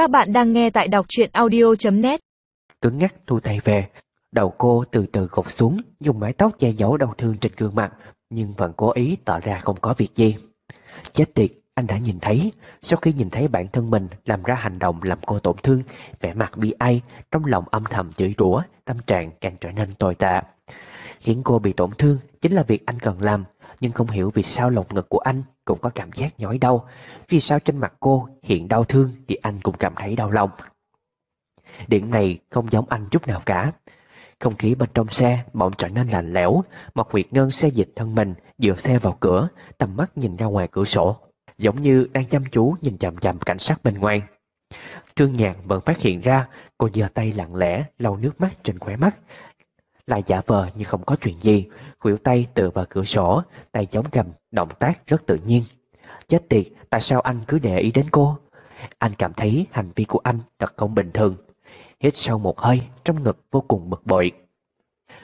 Các bạn đang nghe tại đọc truyện audio.net Cứng ngắc thu tay về. Đầu cô từ từ gục xuống, Dùng mái tóc che giấu đau thương trên gương mặt, Nhưng vẫn cố ý tỏ ra không có việc gì. Chết tiệt, Anh đã nhìn thấy. Sau khi nhìn thấy bản thân mình Làm ra hành động làm cô tổn thương, vẻ mặt bi ai, Trong lòng âm thầm chửi rủa, Tâm trạng càng trở nên tồi tệ. Khiến cô bị tổn thương Chính là việc anh cần làm. Nhưng không hiểu vì sao lồng ngực của anh Cũng có cảm giác nhói đau. Vì sao trên mặt cô hiện đau thương Thì anh cũng cảm thấy đau lòng. Điểm này không giống anh chút nào cả. Không khí bên trong xe bỗng trở nên lạnh lẽo. Mộc Nguyệt Ngân xe dịch thân mình, Dựa xe vào cửa, Tầm mắt nhìn ra ngoài cửa sổ, Giống như đang chăm chú nhìn chằm chằm cảnh sát bên ngoài. Trương Nhàn vẫn phát hiện ra, Cô giơ tay lặng lẽ lau nước mắt trên khóe mắt. Lại giả vờ như không có chuyện gì. Khuỷu tay tựa vào cửa sổ, Tay chống cầm Động tác rất tự nhiên. Chết tiệt, Tại sao anh cứ để ý đến cô? Anh cảm thấy hành vi của anh thật không bình thường. Hít sâu một hơi, Trong ngực vô cùng bực bội.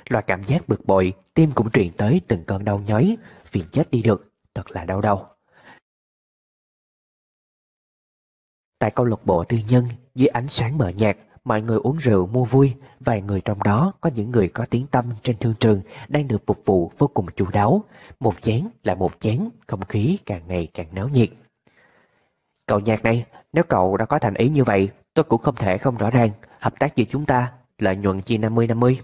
Loại cảm giác bực bội, Tim cũng truyền tới từng cơn đau nhói Vì chết đi được, Thật là đau đầu. Tại câu lạc bộ tư nhân, Dưới ánh sáng mờ nhạt Mọi người uống rượu, mua vui. Vài người trong đó có những người có tiếng tâm trên thương trường, Đang được phục vụ vô cùng chu đáo. Một chén là một chén, Không khí càng ngày càng náo nhiệt. Cậu nhạc này, Nếu cậu đã có thành ý như vậy, Tôi cũng không thể không rõ ràng. Hợp tác giữa chúng ta, Lợi nhuận chia 50-50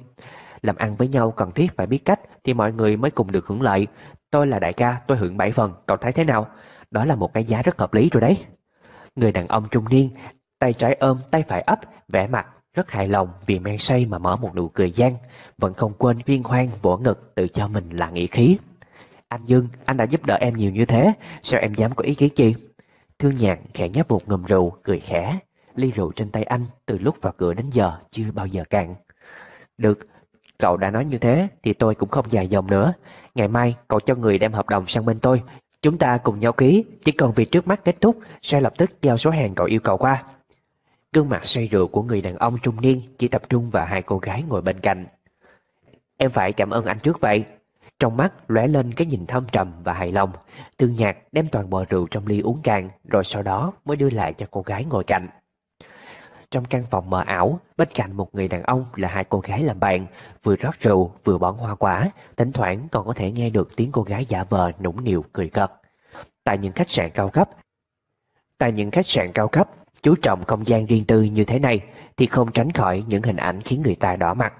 Làm ăn với nhau cần thiết phải biết cách, Thì mọi người mới cùng được hưởng lợi. Tôi là đại ca, tôi hưởng 7 phần. Cậu thấy thế nào? Đó là một cái giá rất hợp lý rồi đấy. Người đàn ông trung niên Tay trái ôm tay phải ấp vẻ mặt rất hài lòng vì men say mà mở một nụ cười gian Vẫn không quên viên hoang vỗ ngực tự cho mình là nghị khí. Anh Dương, anh đã giúp đỡ em nhiều như thế Sao em dám có ý kiến chi? Thương nhạc khẽ nhấp một ngụm rượu Cười khẽ. Ly rượu trên tay anh từ lúc vào cửa đến giờ Chưa bao giờ cạn. Được, cậu đã nói như thế Thì tôi cũng không dài dòng nữa. Ngày mai cậu cho người đem hợp đồng sang bên tôi. Chúng ta cùng nhau ký Chỉ cần việc trước mắt kết thúc Sẽ lập tức giao số hàng cậu yêu cầu qua. Gương mặt say rượu của người đàn ông trung niên Chỉ tập trung vào hai cô gái ngồi bên cạnh. Em phải cảm ơn anh trước vậy. Trong mắt lóe lên cái nhìn thâm trầm và hài lòng Tương nhạc đem toàn bộ rượu trong ly uống cạn, Rồi sau đó mới đưa lại cho cô gái ngồi cạnh. Trong căn phòng mờ ảo, Bên cạnh một người đàn ông là hai cô gái làm bạn, Vừa rót rượu, vừa bón hoa quả, Thỉnh thoảng còn có thể nghe được tiếng cô gái giả vờ nũng nịu cười cợt. Tại những khách sạn cao cấp, Tại những khách sạn cao cấp chú trọng không gian riêng tư như thế này thì không tránh khỏi những hình ảnh khiến người ta đỏ mặt.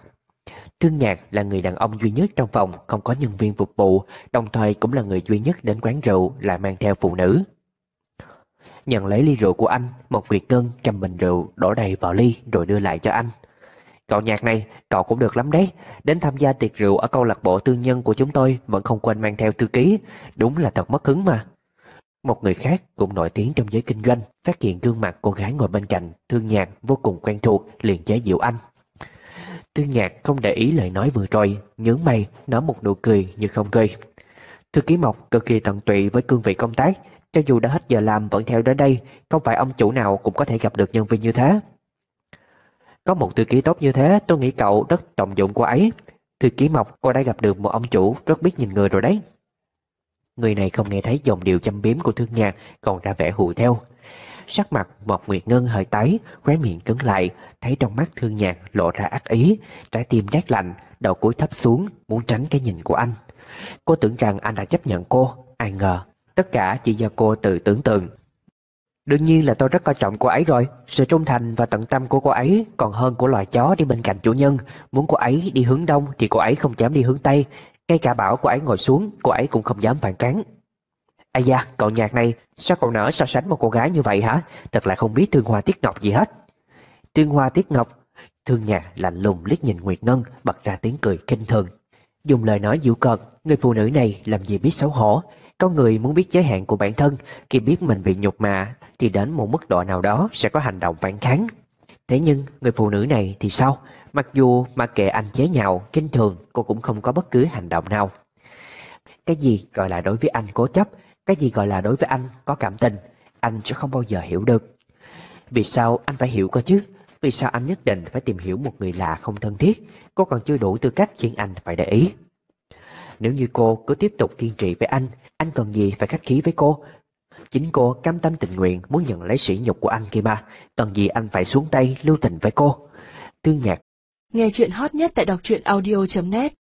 Thương Nhạc là người đàn ông duy nhất trong phòng không có nhân viên phục vụ, đồng thời cũng là người duy nhất đến quán rượu lại mang theo phụ nữ. Nhận lấy ly rượu của anh, một Việt Cân cầm bình rượu đổ đầy vào ly rồi đưa lại cho anh. Cậu nhạc này, cậu cũng được lắm đấy. Đến tham gia tiệc rượu ở câu lạc bộ tư nhân của chúng tôi vẫn không quên mang theo thư ký. Đúng là thật mất hứng mà. Một người khác cũng nổi tiếng trong giới kinh doanh, Phát hiện gương mặt cô gái ngồi bên cạnh, Thương nhạc, vô cùng quen thuộc, liền chế diệu anh. Thương nhạc không để ý lời nói vừa rồi Nhướng mày, nói một nụ cười như không cười Thư ký Mộc cực kỳ tận tụy với cương vị công tác, Cho dù đã hết giờ làm vẫn theo đến đây, Không phải ông chủ nào cũng có thể gặp được nhân viên như thế. Có một thư ký tốt như thế, Tôi nghĩ cậu rất trọng dụng cô ấy. Thư ký Mộc, cô đã gặp được một ông chủ Rất biết nhìn người rồi đấy. Người này không nghe thấy dòng điệu châm biếm của thương nhạc, Còn ra vẻ hù theo. Sắc mặt Mộc Nguyệt Ngân hơi tái, Khóe miệng cứng lại, Thấy trong mắt thương nhạc lộ ra ác ý. Trái tim rét lạnh, Đầu cúi thấp xuống, Muốn tránh cái nhìn của anh. Cô tưởng rằng anh đã chấp nhận cô, Ai ngờ, Tất cả chỉ do cô tự tưởng tượng. Đương nhiên là tôi rất coi trọng cô ấy rồi. Sự trung thành và tận tâm của cô ấy Còn hơn của loài chó đi bên cạnh chủ nhân. Muốn cô ấy đi hướng đông Thì cô ấy không dám đi hướng tây ngay cả bảo cô ấy ngồi xuống, Cô ấy cũng không dám phản kháng. Ây da, cậu nhạc này, Sao cậu nỡ so sánh một cô gái như vậy hả? Thật là không biết thương hoa tiết ngọc gì hết. Thương hoa tiết ngọc, Thương nhạc lạnh lùng liếc nhìn Nguyệt Ngân, Bật ra tiếng cười kinh thường. Dùng lời nói dịu cợt, Người phụ nữ này làm gì biết xấu hổ. Có người muốn biết giới hạn của bản thân, Khi biết mình bị nhục mạ Thì đến một mức độ nào đó sẽ có hành động phản kháng. Thế nhưng người phụ nữ này thì sao Mặc dù mà kệ anh chế nhạo, kinh thường, cô cũng không có bất cứ hành động nào. Cái gì gọi là đối với anh cố chấp, cái gì gọi là đối với anh có cảm tình, anh sẽ không bao giờ hiểu được. Vì sao anh phải hiểu cơ chứ? Vì sao anh nhất định phải tìm hiểu một người lạ không thân thiết, cô còn chưa đủ tư cách khiến anh phải để ý. Nếu như cô cứ tiếp tục kiên trì với anh, anh cần gì phải khách khí với cô? Chính cô cam tâm tình nguyện muốn nhận lấy sỉ nhục của anh kia mà, cần gì anh phải xuống tay lưu tình với cô. Tương nhạc. Nghe chuyện hot nhất tại đọc truyện audio.net